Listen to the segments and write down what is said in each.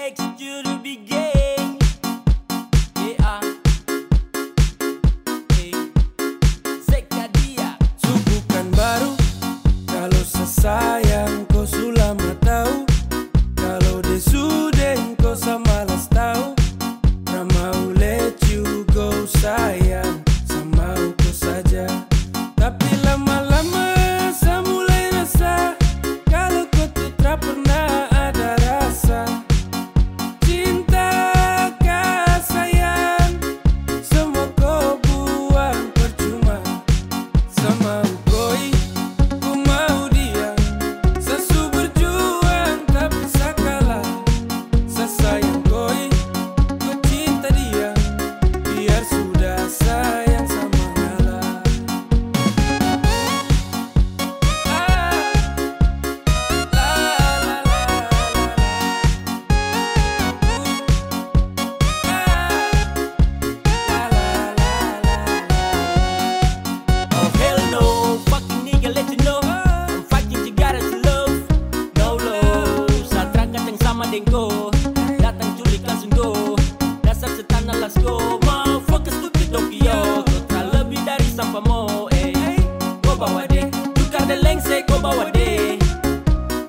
Sayang, baru kalau sesayang kau Mandingo Datang culik langsung go Dasar setan let's go Mau fokus di Tokyo. Total lebih dari sampah mo eh. eh. Go bawa deh Tukar deh lengse go bawa deh.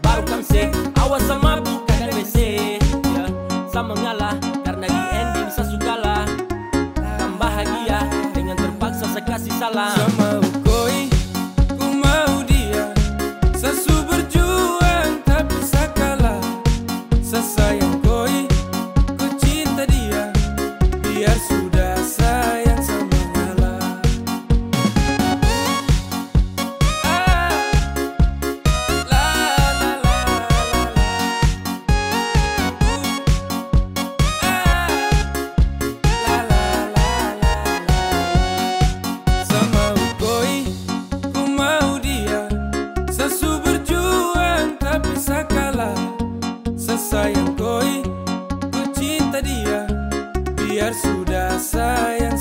Baru kam se Awas sama buka dan WC ya, Sama ngalah Karena di ending saya suka lah Tambah bahagia Dengan terpaksa saya kasih salam. Tersudah sayang